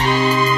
Música